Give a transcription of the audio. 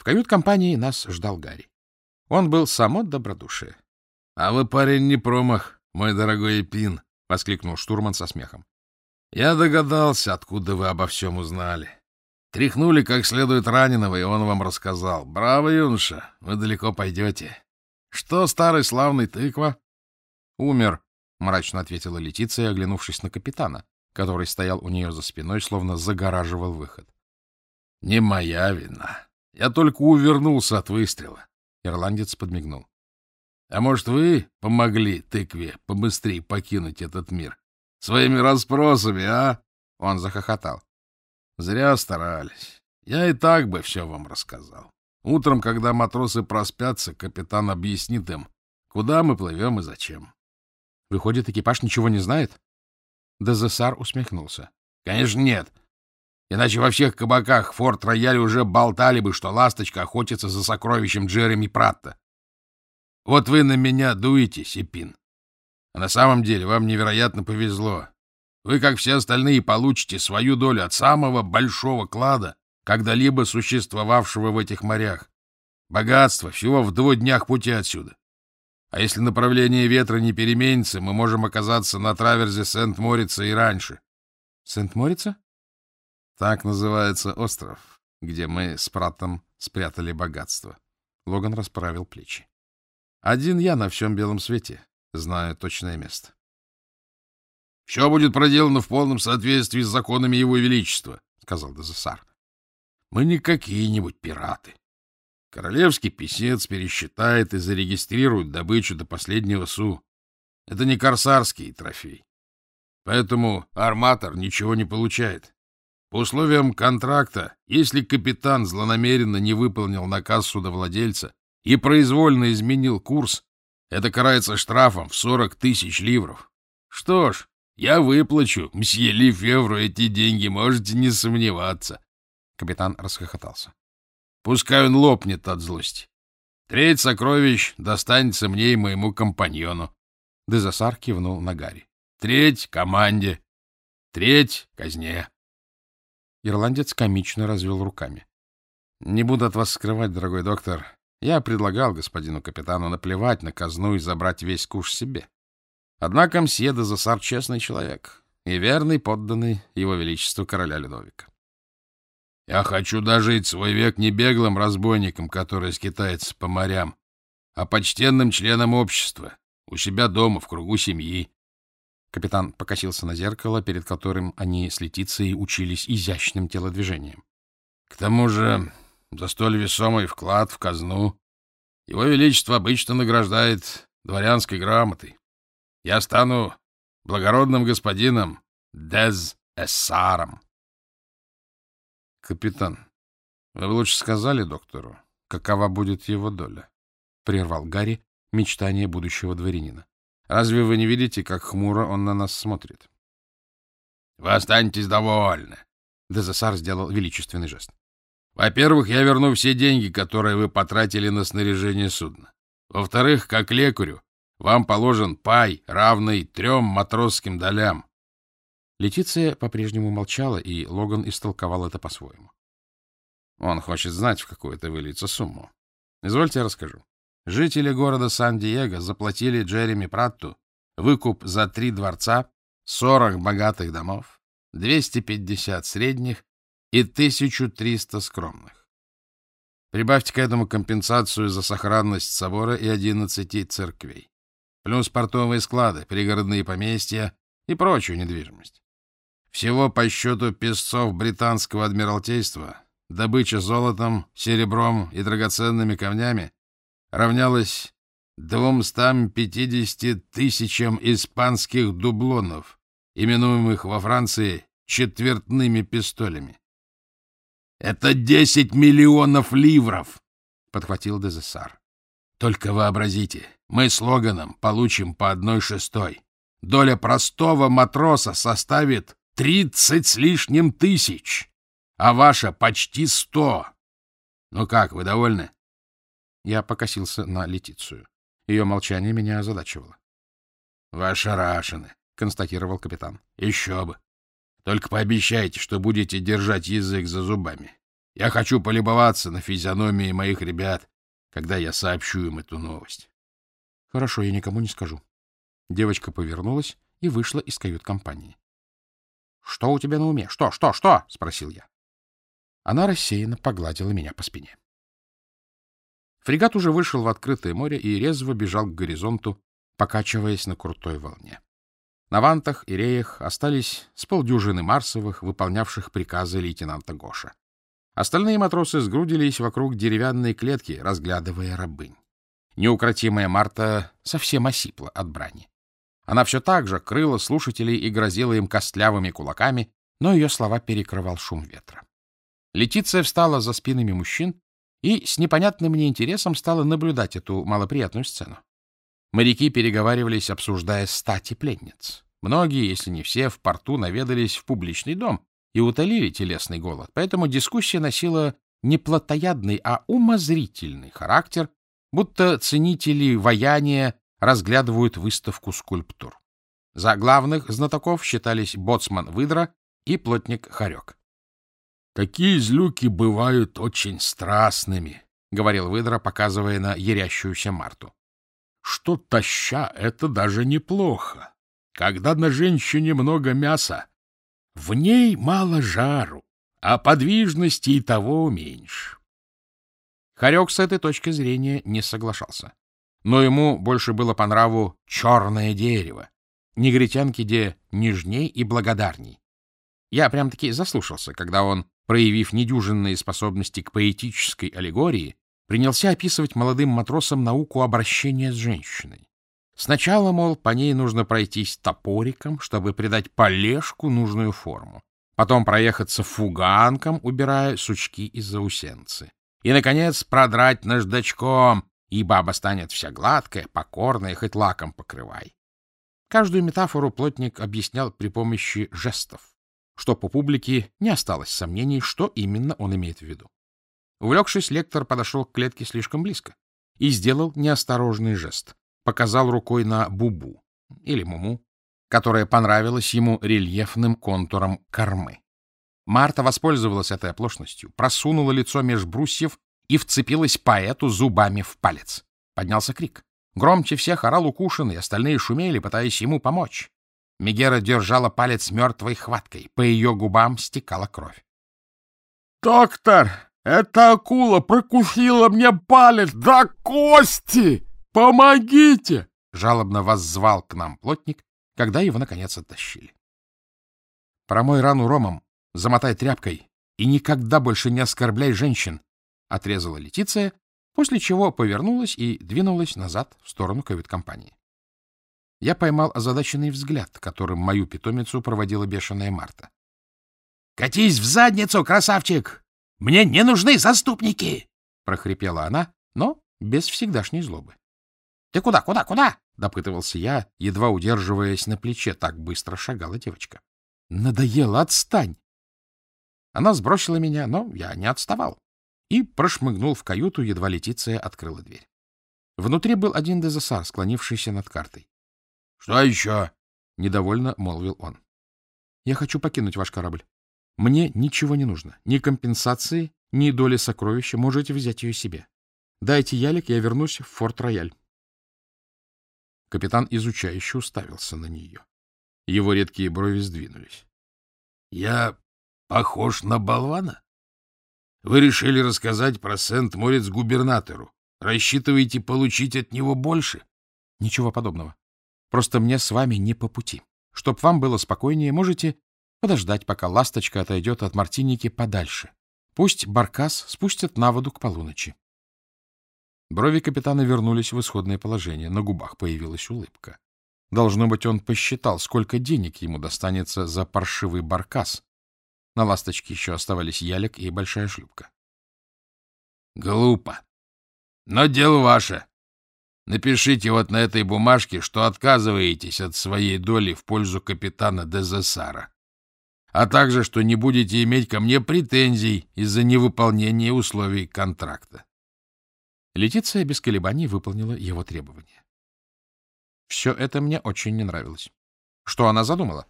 В кают-компании нас ждал Гарри. Он был само добродушие. — А вы, парень, не промах, мой дорогой Эпин, — воскликнул штурман со смехом. — Я догадался, откуда вы обо всем узнали. Тряхнули как следует раненого, и он вам рассказал. Браво, юноша, вы далеко пойдете. Что, старый славный тыква? — Умер, — мрачно ответила Летиция, оглянувшись на капитана, который стоял у нее за спиной, словно загораживал выход. — Не моя вина. Я только увернулся от выстрела. Ирландец подмигнул. — А может, вы помогли тыкве побыстрее покинуть этот мир? Своими расспросами, а? Он захохотал. — Зря старались. Я и так бы все вам рассказал. Утром, когда матросы проспятся, капитан объяснит им, куда мы плывем и зачем. — Выходит, экипаж ничего не знает? Дезессар усмехнулся. — Конечно, нет. Иначе во всех кабаках Форт-Рояле уже болтали бы, что «Ласточка» охотится за сокровищем Джереми Пратта. Вот вы на меня дуете, Сипин. А на самом деле вам невероятно повезло. Вы, как все остальные, получите свою долю от самого большого клада, когда-либо существовавшего в этих морях. Богатство всего в двух днях пути отсюда. А если направление ветра не переменится, мы можем оказаться на траверзе Сент-Морица и раньше. — Сент-Морица? Так называется остров, где мы с Пратом спрятали богатство. Логан расправил плечи. Один я на всем белом свете знаю точное место. — Все будет проделано в полном соответствии с законами Его Величества, — сказал Дезессар. — Мы не какие-нибудь пираты. Королевский писец пересчитает и зарегистрирует добычу до последнего су. Это не корсарский трофей. Поэтому арматор ничего не получает. По условиям контракта, если капитан злонамеренно не выполнил наказ судовладельца и произвольно изменил курс, это карается штрафом в 40 тысяч ливров. Что ж, я выплачу мсье Лифевру эти деньги, можете не сомневаться. Капитан расхохотался. Пускай он лопнет от злости. Треть сокровищ достанется мне и моему компаньону. Дезасар кивнул на Гарри. Треть — команде, треть — казне. Ирландец комично развел руками. — Не буду от вас скрывать, дорогой доктор. Я предлагал господину капитану наплевать на казну и забрать весь куш себе. Однако мсье де Засар честный человек и верный подданный его величеству короля Людовика. Я хочу дожить свой век не беглым разбойником, который скитается по морям, а почтенным членом общества, у себя дома, в кругу семьи. Капитан покосился на зеркало, перед которым они с Летицией учились изящным телодвижением. К тому же, за столь весомый вклад в казну его Величество обычно награждает дворянской грамотой. Я стану благородным господином Дез Эссаром. Капитан, вы бы лучше сказали доктору, какова будет его доля? Прервал Гарри мечтание будущего дворянина. Разве вы не видите, как хмуро он на нас смотрит? — Вы останетесь довольны. Дезессар сделал величественный жест. — Во-первых, я верну все деньги, которые вы потратили на снаряжение судна. Во-вторых, как лекарю, вам положен пай, равный трем матросским долям. Летиция по-прежнему молчала, и Логан истолковал это по-своему. Он хочет знать, в какую это выльется сумму. Извольте я расскажу. Жители города Сан-Диего заплатили Джереми Пратту выкуп за три дворца, 40 богатых домов, 250 средних и 1300 скромных. Прибавьте к этому компенсацию за сохранность собора и 11 церквей, плюс портовые склады, пригородные поместья и прочую недвижимость. Всего по счету песцов британского адмиралтейства добыча золотом, серебром и драгоценными камнями равнялось 250 тысячам испанских дублонов, именуемых во Франции четвертными пистолями. — Это десять миллионов ливров! — подхватил Дезессар. — Только вообразите, мы с Логаном получим по одной шестой. Доля простого матроса составит тридцать с лишним тысяч, а ваша почти сто. Ну как, вы довольны? Я покосился на Летицию. Ее молчание меня озадачивало. — Вы ошарашены, — констатировал капитан. — Еще бы. Только пообещайте, что будете держать язык за зубами. Я хочу полюбоваться на физиономии моих ребят, когда я сообщу им эту новость. — Хорошо, я никому не скажу. Девочка повернулась и вышла из кают-компании. — Что у тебя на уме? Что, что, что? — спросил я. Она рассеянно погладила меня по спине. Фрегат уже вышел в открытое море и резво бежал к горизонту, покачиваясь на крутой волне. На вантах и реях остались с полдюжины Марсовых, выполнявших приказы лейтенанта Гоша. Остальные матросы сгрудились вокруг деревянной клетки, разглядывая рабынь. Неукротимая Марта совсем осипла от брани. Она все так же крыла слушателей и грозила им костлявыми кулаками, но ее слова перекрывал шум ветра. Летиция встала за спинами мужчин и с непонятным мне интересом стала наблюдать эту малоприятную сцену. Моряки переговаривались, обсуждая стати пленниц. Многие, если не все, в порту наведались в публичный дом и утолили телесный голод, поэтому дискуссия носила не плотоядный, а умозрительный характер, будто ценители ваяния разглядывают выставку скульптур. За главных знатоков считались боцман Выдра и плотник Харек. Такие злюки бывают очень страстными, — говорил выдра, показывая на ярящуюся Марту. — Что таща — это даже неплохо. Когда на женщине много мяса, в ней мало жару, а подвижности и того меньше. Харек с этой точки зрения не соглашался. Но ему больше было по нраву черное дерево. Негритянки где нежней и благодарней. Я прям-таки заслушался, когда он проявив недюжинные способности к поэтической аллегории, принялся описывать молодым матросам науку обращения с женщиной. Сначала, мол, по ней нужно пройтись топориком, чтобы придать полежку нужную форму. Потом проехаться фуганком, убирая сучки из заусенцы. И, наконец, продрать наждачком, и баба станет вся гладкая, покорная, хоть лаком покрывай. Каждую метафору плотник объяснял при помощи жестов что по публике не осталось сомнений, что именно он имеет в виду. Увлекшись, лектор подошел к клетке слишком близко и сделал неосторожный жест. Показал рукой на Бубу или Муму, которая понравилась ему рельефным контуром кормы. Марта воспользовалась этой оплошностью, просунула лицо меж брусьев и вцепилась поэту зубами в палец. Поднялся крик. Громче всех орал укушенный, остальные шумели, пытаясь ему помочь. Мегера держала палец мертвой хваткой. По ее губам стекала кровь. — Доктор, эта акула прокусила мне палец до кости! Помогите! — жалобно воззвал к нам плотник, когда его, наконец, оттащили. — Промой рану ромом, замотай тряпкой и никогда больше не оскорбляй женщин! — отрезала Летиция, после чего повернулась и двинулась назад в сторону кают-компании я поймал озадаченный взгляд, которым мою питомицу проводила бешеная Марта. — Катись в задницу, красавчик! Мне не нужны заступники! — прохрипела она, но без всегдашней злобы. — Ты куда, куда, куда? — допытывался я, едва удерживаясь на плече, так быстро шагала девочка. — Надоело, отстань! Она сбросила меня, но я не отставал и прошмыгнул в каюту, едва Летиция открыла дверь. Внутри был один дезессар, склонившийся над картой. — Что еще? — недовольно молвил он. — Я хочу покинуть ваш корабль. Мне ничего не нужно. Ни компенсации, ни доли сокровища. Можете взять ее себе. Дайте ялик, я вернусь в Форт-Рояль. Капитан изучающе уставился на нее. Его редкие брови сдвинулись. — Я похож на болвана? Вы решили рассказать про Сент-Морец губернатору. Рассчитываете получить от него больше? — Ничего подобного. Просто мне с вами не по пути. Чтоб вам было спокойнее, можете подождать, пока ласточка отойдет от Мартиники подальше. Пусть баркас спустят на воду к полуночи. Брови капитана вернулись в исходное положение, на губах появилась улыбка. Должно быть, он посчитал, сколько денег ему достанется за паршивый баркас. На ласточке еще оставались ялик и большая шлюпка. — Глупо. Но дело ваше. Напишите вот на этой бумажке, что отказываетесь от своей доли в пользу капитана Дезессара, а также, что не будете иметь ко мне претензий из-за невыполнения условий контракта. Летиция без колебаний выполнила его требования. Все это мне очень не нравилось. Что она задумала?